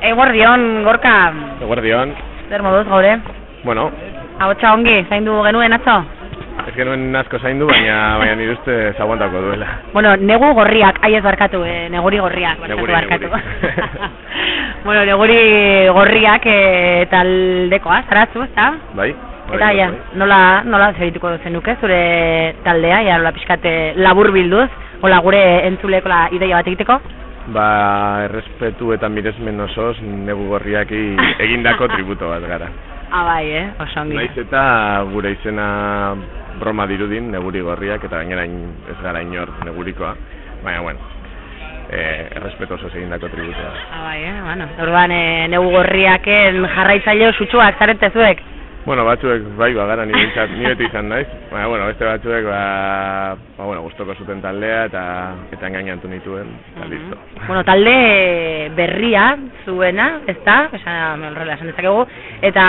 Eguardion, gorka, Eguerdion, zer moduz gaure? bueno, Ahotsa ongi, zaindu genuen atzo? ez genuen asko zaindu, baina baina nire uste zaguantako duela. Bueno, negu gorriak, aiez barkatu, eh, neguri gorriak, barkatu, Neguri, barkatu. neguri. bueno, neguri gorriak eh, taldekoa, zaratzu, ezta? Bai? Eta bai, ja, bai. nola, nola zerituko zenuke zure taldea, ja, nola pixkate labur bilduz, hola gure entzuleko la ideia bat egiteko? Ba, errespetu eta miresmen osoz negu gorriaki egindako tributo bat gara. Ah, bai, eh, oso ongi. Naiz eta gure izena broma dirudin, neguri gorriak, eta gainera in- ez gara inor negurikoa. Baina, bueno, eh, errespetu osoz egindako tributoa. Ah, bai, eh, bueno, orduan eh, negu gorriaken jarraitzaile sutsuak zarete zuek? Bueno, batzuek bai, ba, gara, ni, bintzat, ni beti izan naiz. Baina, bueno, beste batzuek, ba, ba bueno, gustoko zuten taldea eta eta engainatu nituen, eta listo. Bueno, talde berria zuena, ezta? Esan horrela esan dezakegu eta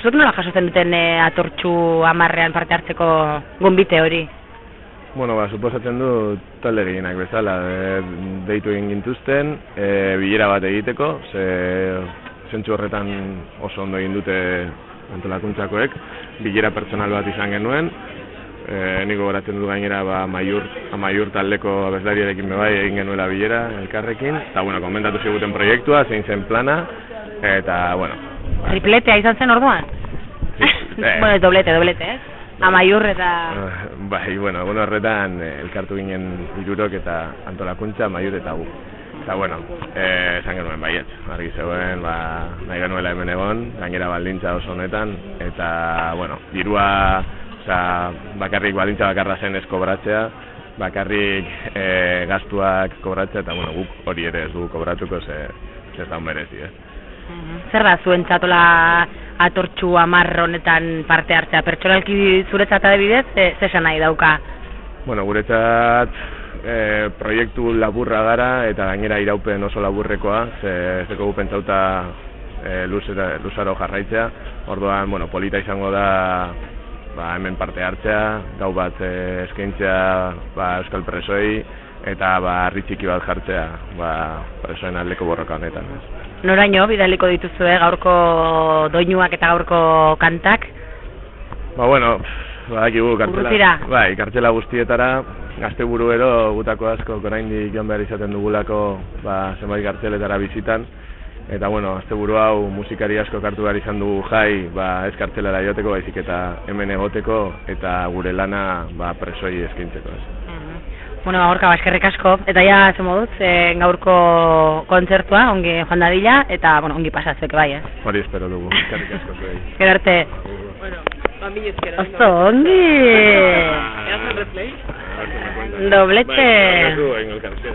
zuek nola jasotzen duten e, atortxu amarrean parte hartzeko gonbite hori? Bueno, ba, suposatzen du talde gehienak bezala, e, deitu egin gintuzten, e, bilera bat egiteko, ze zentsu horretan oso ondo egin dute antolakuntzakoek, bilera pertsonal bat izan genuen, e, niko goratzen du gainera ba, amaiur, amaiur taldeko abeslariarekin bebai egin genuela bilera elkarrekin, eta bueno, komentatu ziguten proiektua, zein zen plana, eta bueno, Tripletea izan zen orduan? Sí, eh. bueno, doblete, doblete, ez? Amaiur eta... Eh, Bai, bueno, egun horretan eh, elkartu ginen hirurok eta antolakuntza, maiur eta gu. Eta, bueno, eh, esan genuen baiet, argi zegoen, ba, nahi genuela hemen egon, gainera baldintza oso honetan, eta, bueno, dirua, osea, bakarrik baldintza bakarra zen ez kobratzea, bakarrik eh, gastuak kobratzea, eta, bueno, guk hori ere ez dugu kobratuko, ze, ze ez da merezi, eh? Mhm. Zer da zuen txatola atortxu amar honetan parte hartzea? Pertsonalki zuretzat adibidez, ze, ze nahi dauka? Bueno, guretzat e, proiektu laburra gara eta gainera iraupen oso laburrekoa, ze zeko gu pentsauta e, luzera, luzaro jarraitzea. Orduan, bueno, polita izango da ba, hemen parte hartzea, gau bat e, eskaintzea ba, Euskal Presoi eta ba, harri txiki bat jartzea ba, presoen aldeko borroka honetan. Noraino bidaliko dituzue gaurko doinuak eta gaurko kantak? Ba, bueno, badakigu kartela, Urrutira. bai, kartela guztietara, gazte buruero gutako asko oraindik joan behar izaten dugulako ba, zenbait kartzeletara bizitan, eta bueno, azte hau musikari asko kartu behar izan dugu jai, ba, ez kartzelara joteko, baizik eta hemen egoteko, eta gure lana ba, presoi eskintzeko. Ez. Bueno, gaurka baskerrik asko, eta ja, ze moduz, e, gaurko kontzertua, ongi joan dadila, eta, bueno, ongi pasatzek bai, ez? Hori espero dugu, eskerrik asko zuei. Gero arte, oso ongi! Ah, Doblete. Bai, barkatu, egingo elkarrizketa.